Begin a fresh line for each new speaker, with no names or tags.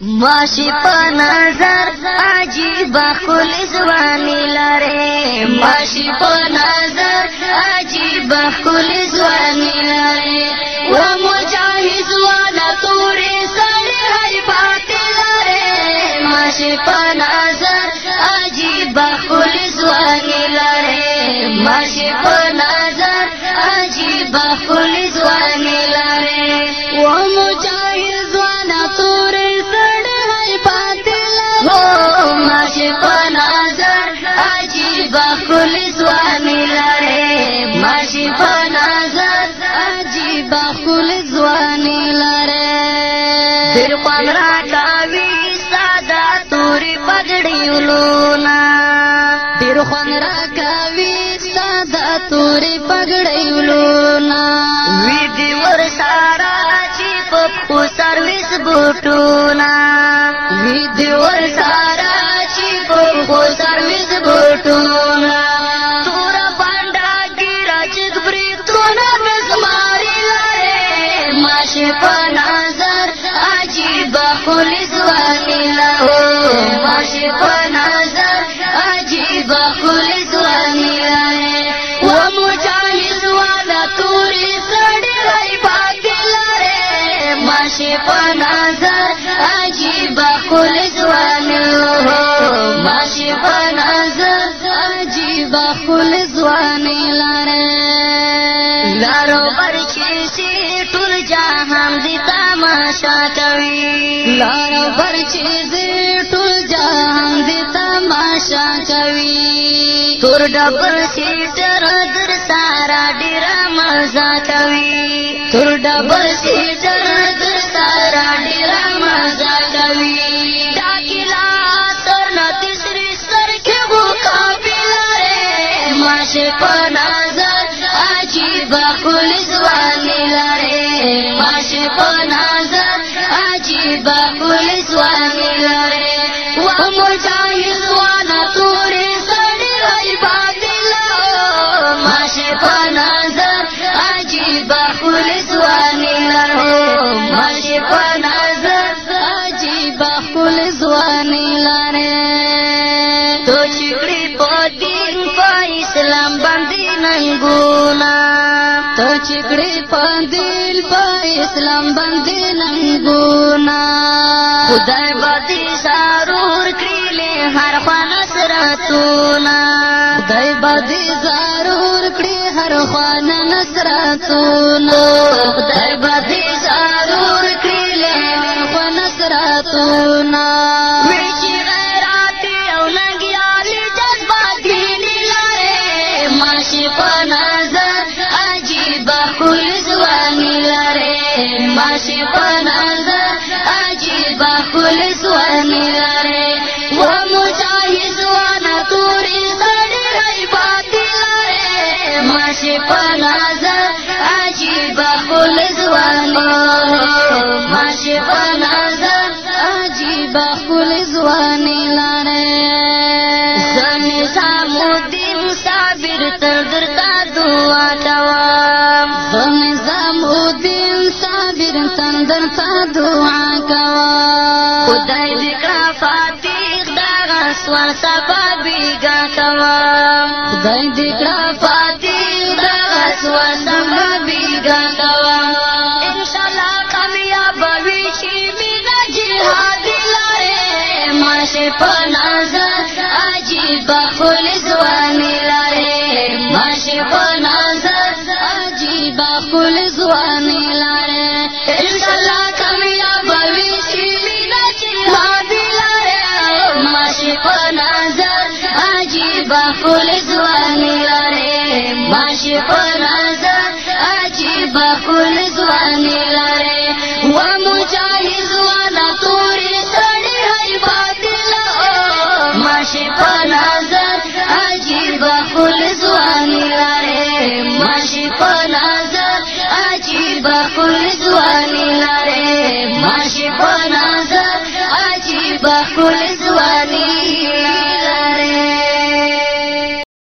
ماشی په نظر عجیب خپل ځواني لره ماشی په نظر عجیب خپل ځواني لره و مجاهد وانا تورې سره هر باطل لره ماشی په ګل ځواني لره ماشي په نظر عجیب خل ځواني لره ډېر پام راکاوي ساده تورې پګړې ولونا ډېر خوان راکاوي ساده تورې پګړې ولونا وی دې ور سارا چې په سرویس بوټونا وی دې ور سارا چې په سرویس داسې په نظر عجیب خلص وانیلا هو ماشي په نظر عجیب خلص وانیلا و مجاهد والا تورې سړې راي باګلره ماشي په نظر عجیب خلص وانیلا هو ماشي په نظر عجیب خلص وانیلا لارو बर श्री तुझ त माझा चवी तुरडबी शरद सारा डीरा चवी तुरडबी जरद सारा डीरा मजा चवी तर ना तिसरी सरचे का माझे पना مجاهد وانا تورې سړې وای باطل ماشه په نظر عجیب خلص وانه ماشه په نظر عجیب خلص وانه لاره تو شکرې په دین په اسلام باندې نه ګونا تو شکرې په دین په اسلام باندې نه ګونا خدای نصراتونا خدای به دې ضرور کړي هر خوانه نصراتونا شي په نازه عجیب خپل ځواني ما شي په نازه عجیب خپل ځواني اسوان صفا بیگا کوام خدای دې کړه فاتح د اسوان صفا بیگا کوام ان شاء الله کامیاب وشي مینا جهاد لاره ماشه په نازه عجیب خپل ټول ځوان لاره ماشي پر ازا عجیب ټول ځوان لاره و مجاهد وانا تور سړی هر باطل ماشي پر ازا عجیب ټول ځوان